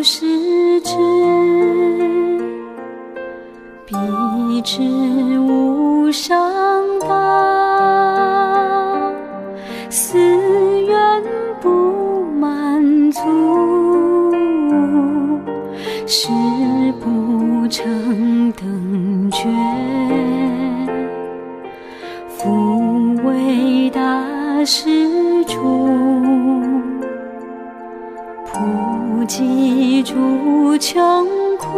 不是知，彼知无上道；思愿不满足，是不成等觉。复为大师。济诸穷苦。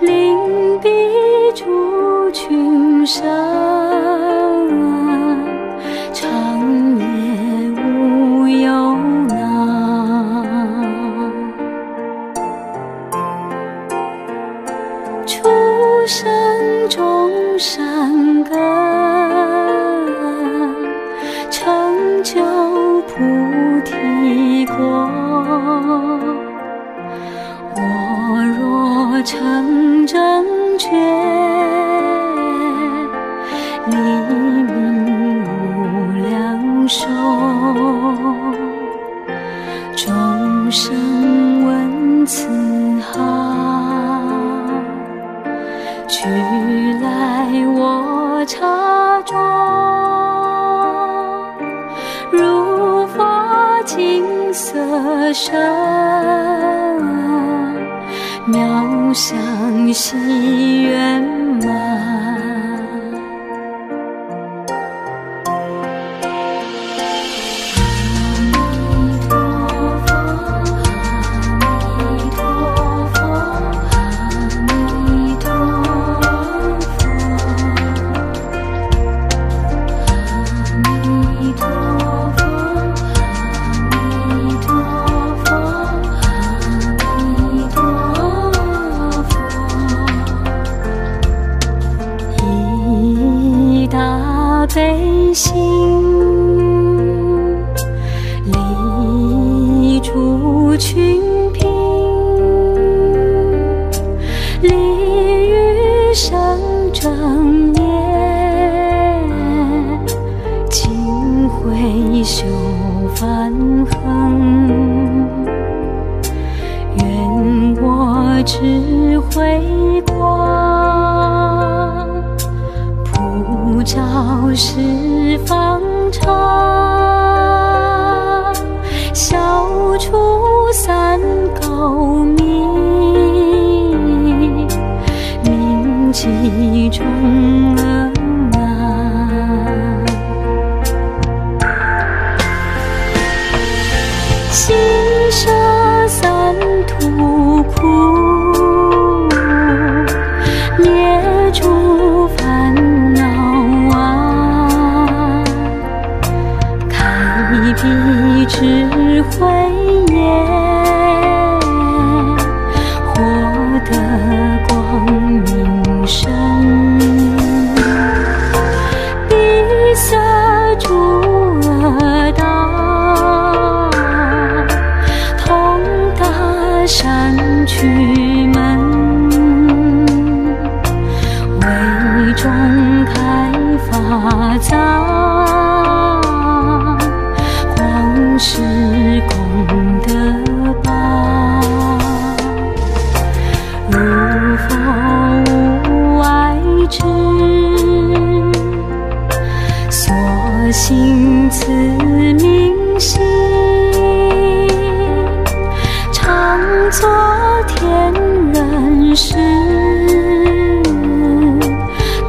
令彼诸群生，量寿。众生闻此号，俱来我茶庄，如佛金色身，妙相喜圆心，利诸群贫，利于生正业，尽会修梵行。愿我智慧是方长辟智慧眼，获得此明心，常作天然事，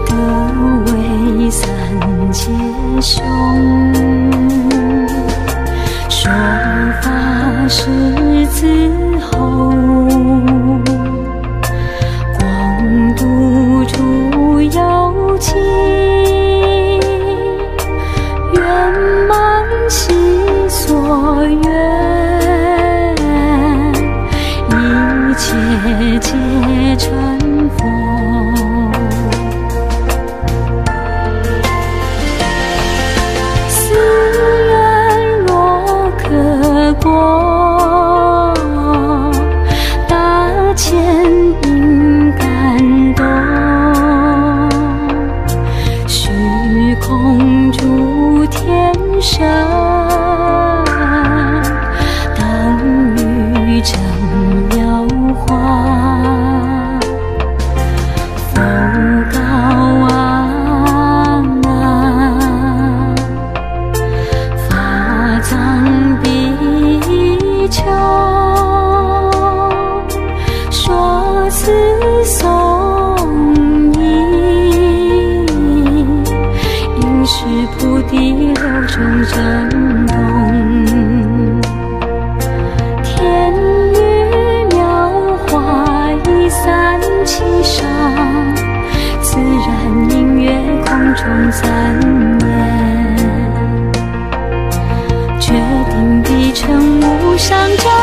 得为三界凶。心所愿，一切皆成想着